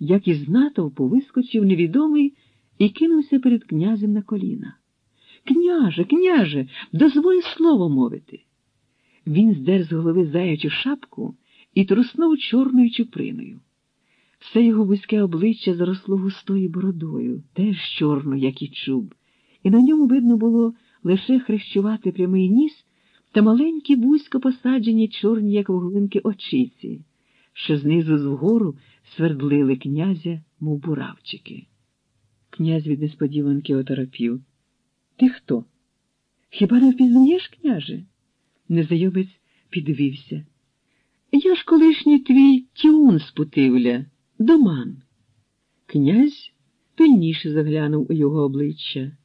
як із натовпу вискочив невідомий і кинувся перед князем на коліна. Княже, княже, дозволь слово мовити. Він здер з голови заячу шапку і труснув чорною чуприною. Все його вузьке обличчя заросло густою бородою, теж чорно, як і чуб, і на ньому видно було лише хрещувати прямий ніс та маленькі вузько посаджені чорні, як вуглинки очиці, що знизу згору свердлили князя, мов буравчики. Князь від несподіванки оторопів. Ти хто? Хіба не впізнаєш, княже? Незнайомець підвівся. Я ж колишній твій тюн з Путивля, доман. Князь пильніше заглянув у його обличчя.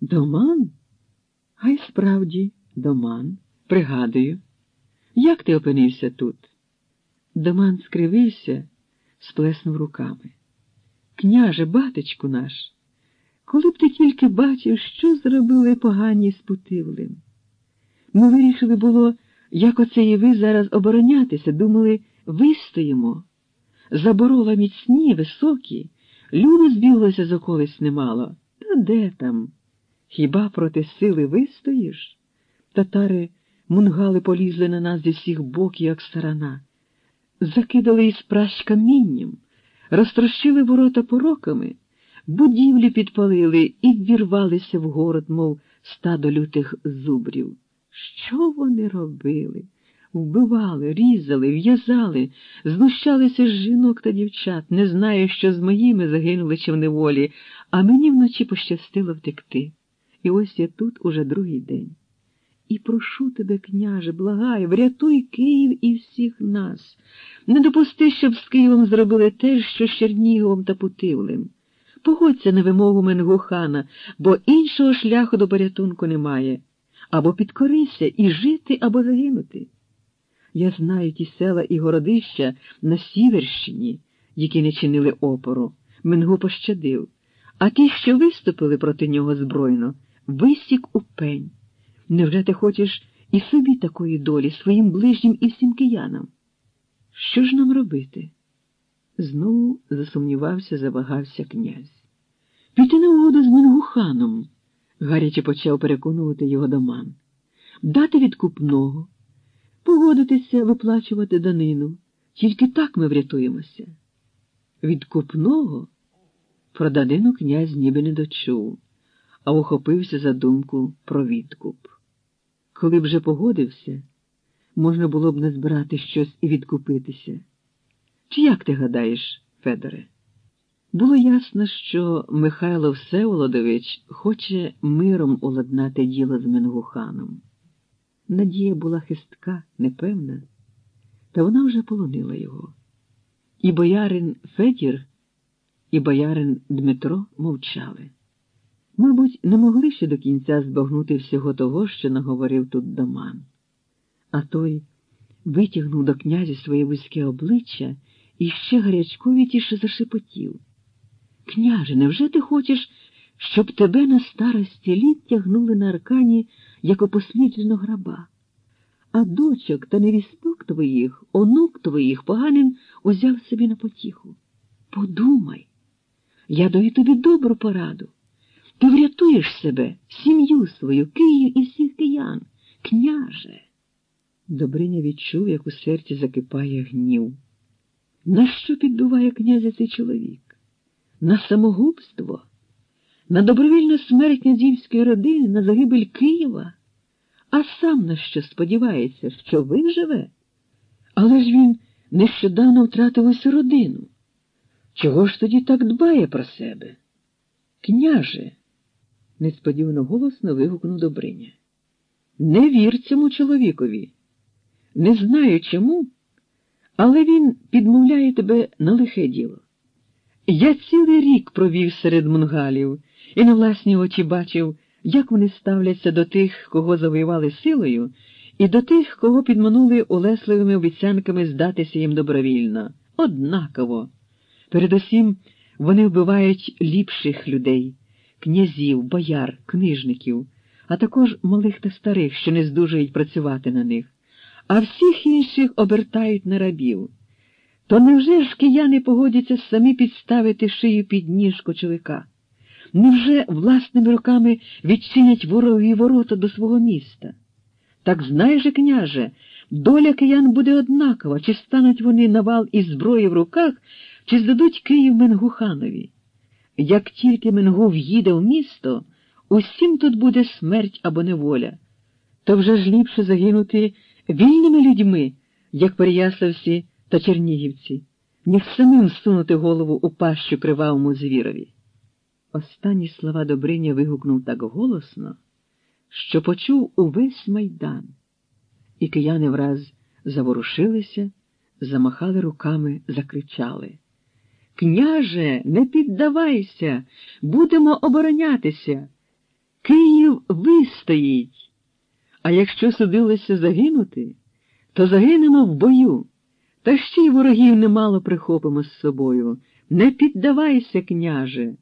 Доман? А справді, доман. Пригадую. Як ти опинився тут? Доман скривився, сплеснув руками. Княже, батечку наш, коли б ти тільки бачив, що зробили погані з Путивлем. Ми вирішили було, як оце і ви зараз оборонятися, думали, вистоїмо. Заборола міцні, високі, люди збіглося з околиць немало. Та де там? Хіба проти сили вистоїш? Татари мунгали полізли на нас зі всіх боків, як сарана, закидали із пращ камінням, розтрощили ворота пороками, будівлі підпалили і ввірвалися в город, мов стадо лютих зубрів. Що вони робили? Вбивали, різали, в'язали, знущалися з жінок та дівчат, не знаю, що з моїми загинули чи в неволі, а мені вночі пощастило втекти. І ось я тут уже другий день. І прошу тебе, княже, благаю, врятуй Київ і всіх нас. Не допусти, щоб з Києвом зробили те, що з Черніговом та Путивлем. Погодься на вимогу Менгухана, бо іншого шляху до порятунку немає. Або підкорися і жити, або загинути. Я знаю ті села і городища на Сіверщині, які не чинили опору. Менгу пощадив, а ті, що виступили проти нього збройно, висік у пень. Невже ти хочеш і собі такої долі, своїм ближнім і всім киянам? Що ж нам робити? Знову засумнівався, завагався князь. Піти на угоду з Менгуханом, гаряче почав переконувати його доман. Дати відкупного, погодитися виплачувати данину. Тільки так ми врятуємося. Відкупного про данину князь ніби не дочув, а ухопився за думку про відкуп. Коли б вже погодився, можна було б назбирати щось і відкупитися. Чи як ти гадаєш, Федоре? Було ясно, що Михайло Всеволодович хоче миром уладнати діло з Менгуханом. Надія була хистка, непевна, та вона вже полонила його. І боярин Федір, і боярин Дмитро мовчали. Мабуть, не могли ще до кінця збагнути всього того, що наговорив тут доман. А той витягнув до князя своє вузьке обличчя і ще гарячковітіше зашепотів. Княже, невже ти хочеш, щоб тебе на старості літ тягнули на аркані, як опосліджено граба? А дочок та невісток твоїх, онук твоїх поганим узяв собі на потіху. Подумай, я даю тобі добру пораду. Ти врятуєш себе, сім'ю свою, Київ і всіх киян, княже. Добриня відчув, як у серці закипає гнів. На що піддуває князя цей чоловік? На самогубство, на добровільну смерть князівської родини, на загибель Києва, а сам на що сподівається, що виживе? Але ж він нещодавно втратив усю родину. Чого ж тоді так дбає про себе? Княже, несподівано голосно вигукнув Добриня. Не вір цьому чоловікові. Не знаю чому, але він підмовляє тебе на лихе діло. Я цілий рік провів серед мунгалів і на власні очі бачив, як вони ставляться до тих, кого завоювали силою, і до тих, кого підманули улесливими обіцянками здатися їм добровільно. Однаково. Передусім, вони вбивають ліпших людей, князів, бояр, книжників, а також малих та старих, що не здужують працювати на них, а всіх інших обертають на рабів. То невже ж кияни погодяться самі підставити шию під ніж кочовика? Невже власними руками відчинять ворогові ворота до свого міста? Так знай же, княже, доля киян буде однакова, чи стануть вони на вал із зброї в руках, чи здадуть Київ Менгуханові. Як тільки Менгу в'їде в місто, усім тут буде смерть або неволя. То вже ж ліпше загинути вільними людьми, як переяславці та чернігівці, ніж самим сунути голову у пащу кривавому звірові. Останні слова Добриня вигукнув так голосно, що почув увесь майдан, і кияни враз заворушилися, замахали руками, закричали. Княже, не піддавайся, будемо оборонятися. Київ вистоїть. А якщо судилося загинути, то загинемо в бою, та ще й ворогів немало прихопимо з собою. Не піддавайся, княже.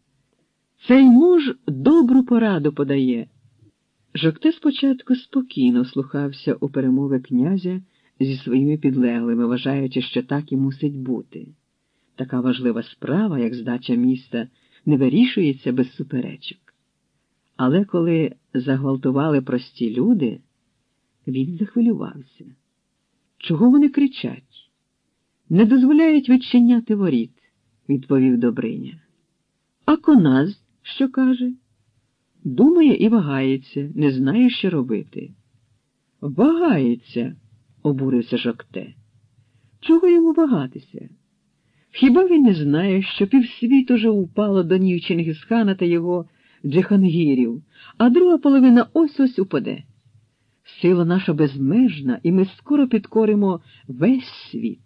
Цей муж добру пораду подає. Жокте спочатку спокійно слухався у перемови князя зі своїми підлеглими, вважаючи, що так і мусить бути. Така важлива справа, як здача міста, не вирішується без суперечок. Але коли загвалтували прості люди, він захвилювався. Чого вони кричать? Не дозволяють відчиняти воріт, відповів Добриня. А коназ що каже? Думає і вагається, не знає, що робити. Вагається, обурився Жокте. Чого йому вагатися? Хіба він не знає, що півсвіт уже упало до нів Чингісхана та його джихангірів, а друга половина ось ось упаде? Сила наша безмежна, і ми скоро підкоримо весь світ.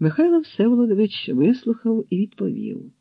Михайло Всеволодович вислухав і відповів.